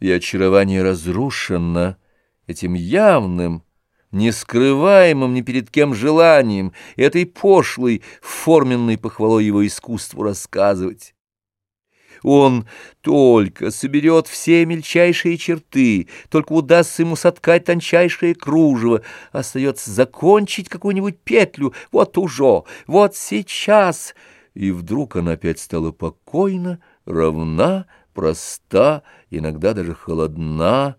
и очарование разрушено этим явным, нескрываемым ни перед кем желанием, этой пошлой, форменной похвалой его искусству рассказывать. Он только соберет все мельчайшие черты, только удастся ему соткать тончайшее кружево, остается закончить какую-нибудь петлю, вот уже, вот сейчас. И вдруг она опять стала покойна, равна, проста, иногда даже холодна,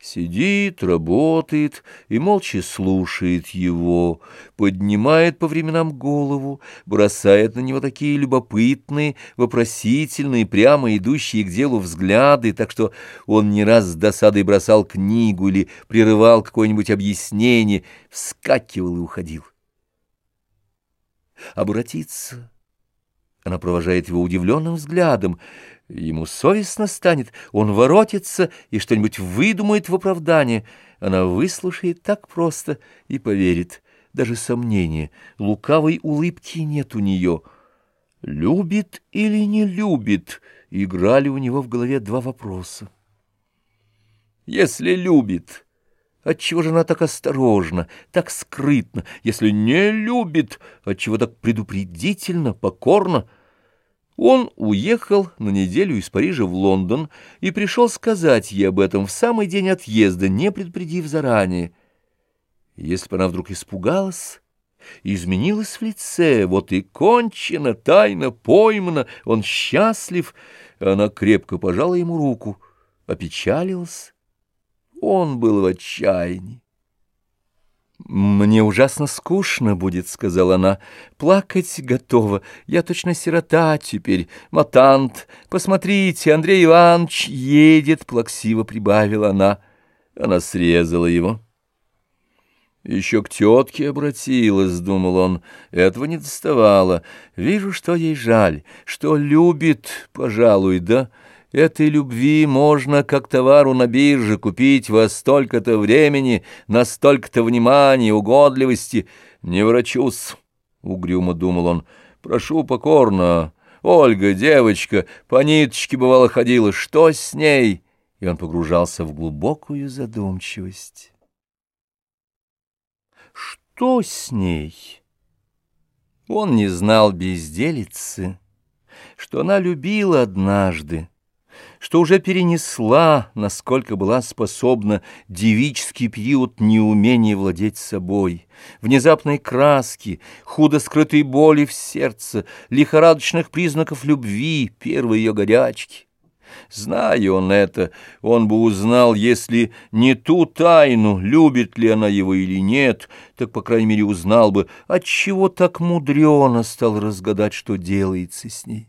Сидит, работает и молча слушает его, поднимает по временам голову, бросает на него такие любопытные, вопросительные, прямо идущие к делу взгляды, так что он не раз с досадой бросал книгу или прерывал какое-нибудь объяснение, вскакивал и уходил. Обратиться она провожает его удивленным взглядом. Ему совестно станет, он воротится и что-нибудь выдумает в оправдание. Она выслушает так просто и поверит. Даже сомнения, лукавой улыбки нет у нее. Любит или не любит, играли у него в голове два вопроса. Если любит... Отчего же она так осторожна, так скрытна, если не любит, отчего так предупредительно, покорно? Он уехал на неделю из Парижа в Лондон и пришел сказать ей об этом в самый день отъезда, не предупредив заранее. Если бы она вдруг испугалась, изменилась в лице, вот и кончено, тайно поймана, он счастлив, она крепко пожала ему руку, опечалилась. Он был в отчаянии. «Мне ужасно скучно будет», — сказала она. «Плакать готова. Я точно сирота теперь. Матант. Посмотрите, Андрей Иванович едет», — плаксиво прибавила она. Она срезала его. «Еще к тетке обратилась», — думал он. «Этого не доставало. Вижу, что ей жаль, что любит, пожалуй, да?» Этой любви можно, как товару на бирже, купить во столько-то времени, на столько-то внимания, угодливости. Не врачусь, — угрюмо думал он, — прошу покорно. Ольга, девочка, по ниточке бывало ходила, что с ней? И он погружался в глубокую задумчивость. Что с ней? Он не знал безделицы, что она любила однажды, что уже перенесла, насколько была способна, девический период неумения владеть собой, внезапной краски, худо скрытой боли в сердце, лихорадочных признаков любви, первой ее горячки. Зная он это, он бы узнал, если не ту тайну, любит ли она его или нет, так, по крайней мере, узнал бы, отчего так мудрено стал разгадать, что делается с ней.